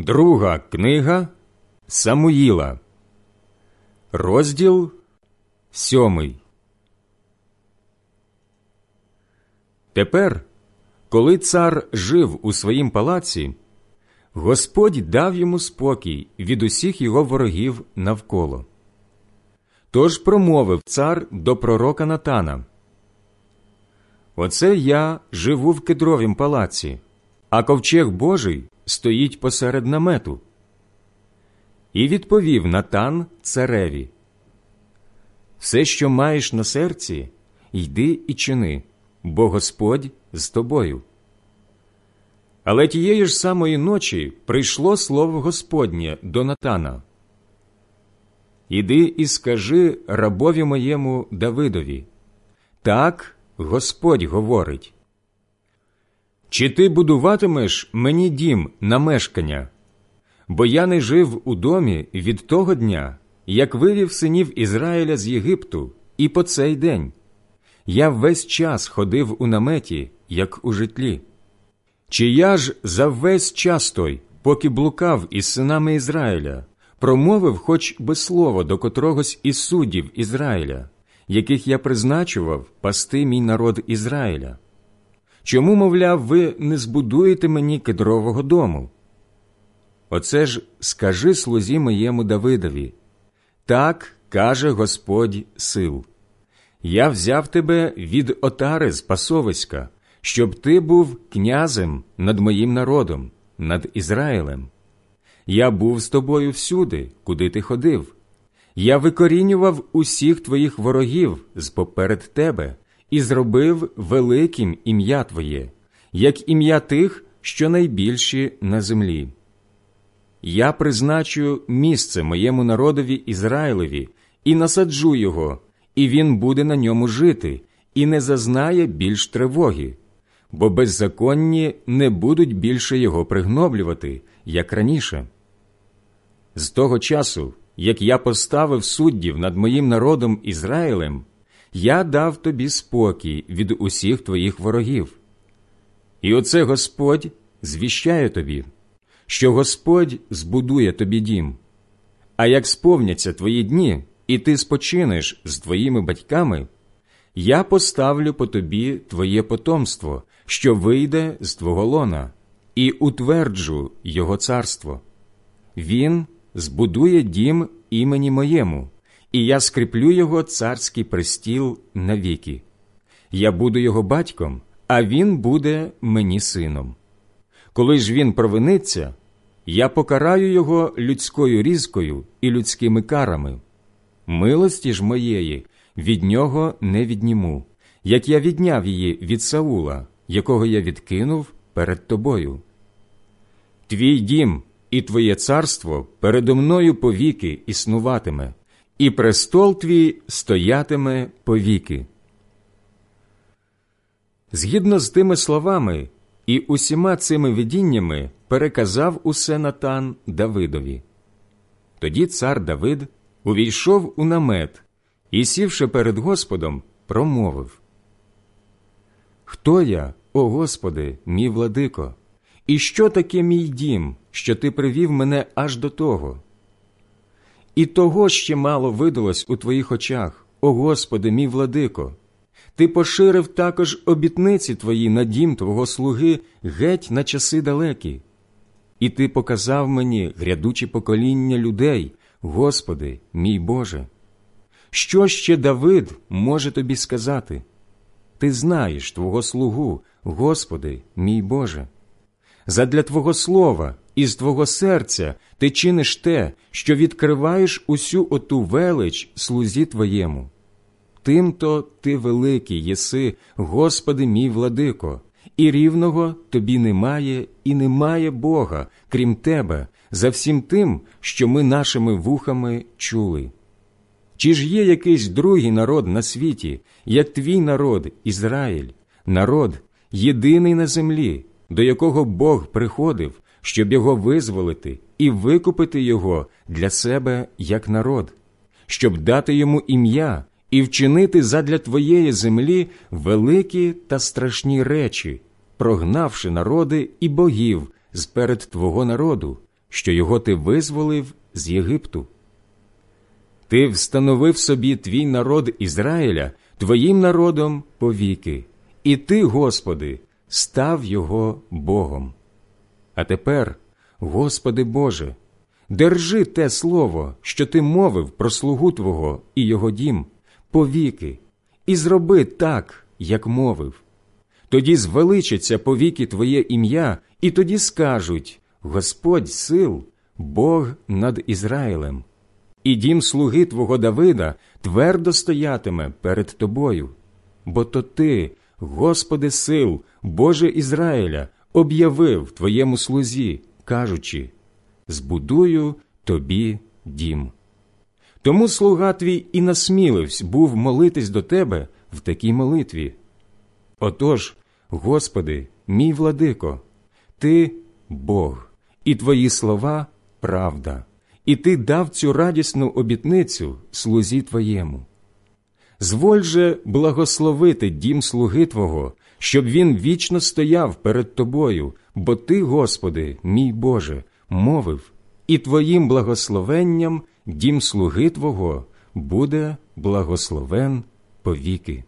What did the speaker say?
Друга книга Самуїла, розділ сьомий. Тепер, коли цар жив у своїм палаці, Господь дав йому спокій від усіх його ворогів навколо. Тож промовив цар до пророка Натана. Оце я живу в кедровім палаці, а ковчег Божий стоїть посеред намету. І відповів Натан цареві Все, що маєш на серці, йди і чини, бо Господь з тобою. Але тієї ж самої ночі прийшло слово Господнє до Натана. Іди і скажи рабові моєму Давидові так Господь говорить. Чи ти будуватимеш мені дім на мешкання? Бо я не жив у домі від того дня, як вивів синів Ізраїля з Єгипту, і по цей день. Я весь час ходив у наметі, як у житлі. Чи я ж за весь час той, поки блукав із синами Ізраїля, промовив хоч би слово до котрогось із суддів Ізраїля, яких я призначував пасти мій народ Ізраїля? Чому, мовляв, ви не збудуєте мені кедрового дому? Оце ж скажи слузі моєму Давидові. Так каже Господь сил. Я взяв тебе від отари з пасовиська, щоб ти був князем над моїм народом, над Ізраїлем. Я був з тобою всюди, куди ти ходив. Я викорінював усіх твоїх ворогів з поперед тебе і зробив великим ім'я Твоє, як ім'я тих, що найбільші на землі. Я призначу місце моєму народові Ізраїлеві і насаджу його, і він буде на ньому жити, і не зазнає більш тривоги, бо беззаконні не будуть більше його пригноблювати, як раніше. З того часу, як я поставив суддів над моїм народом Ізраїлем, я дав тобі спокій від усіх твоїх ворогів. І оце Господь звіщає тобі, що Господь збудує тобі дім. А як сповняться твої дні, і ти спочинеш з твоїми батьками, я поставлю по тобі твоє потомство, що вийде з твого лона, і утверджу його царство. Він збудує дім імені моєму і я скріплю його царський престіл навіки. Я буду його батьком, а він буде мені сином. Коли ж він провиниться, я покараю його людською різкою і людськими карами. Милості ж моєї від нього не відніму, як я відняв її від Саула, якого я відкинув перед тобою. Твій дім і твоє царство передо мною повіки існуватиме і престол твій стоятиме повіки. Згідно з тими словами і усіма цими видіннями переказав усе Натан Давидові. Тоді цар Давид увійшов у намет і, сівши перед Господом, промовив Хто я, о Господи, мій владико, і що таке мій дім, що ти привів мене аж до того? І того ще мало видалось у твоїх очах, о Господи, мій владико. Ти поширив також обітниці твої на дім твого слуги геть на часи далекі. І ти показав мені грядучі покоління людей, Господи, мій Боже. Що ще Давид може тобі сказати? Ти знаєш Твого слугу, Господи, мій Боже. Задля Твого слова із твого серця ти чиниш те, що відкриваєш усю оту велич слузі твоєму. Тимто ти великий єси, Господи мій владико, і рівного тобі немає і немає Бога, крім тебе, за всім тим, що ми нашими вухами чули. Чи ж є якийсь другий народ на світі, як твій народ, Ізраїль, народ, єдиний на землі, до якого Бог приходив, щоб його визволити і викупити його для себе як народ, щоб дати йому ім'я і вчинити задля твоєї землі великі та страшні речі, прогнавши народи і богів з перед твого народу, що його ти визволив з Єгипту. Ти встановив собі твій народ Ізраїля твоїм народом повіки, і ти, Господи, став його Богом. А тепер, Господи Боже, держи те слово, що ти мовив про слугу Твого і його дім, повіки, і зроби так, як мовив. Тоді звеличиться повіки Твоє ім'я, і тоді скажуть Господь сил, Бог над Ізраїлем. І дім слуги Твого Давида твердо стоятиме перед тобою, бо то ти, Господи сил, Боже Ізраїля, об'явив Твоєму слузі, кажучи Збудую тобі дім. Тому слуга твій і насміливсь був молитись до тебе в такій молитві. Отож, Господи, мій владико, Ти Бог, і Твої слова правда, і Ти дав цю радісну обітницю слузі Твоєму. Зволь же благословити дім слуги Твого, щоб він вічно стояв перед Тобою, бо Ти, Господи, мій Боже, мовив, і Твоїм благословенням дім слуги Твого буде благословен повіки.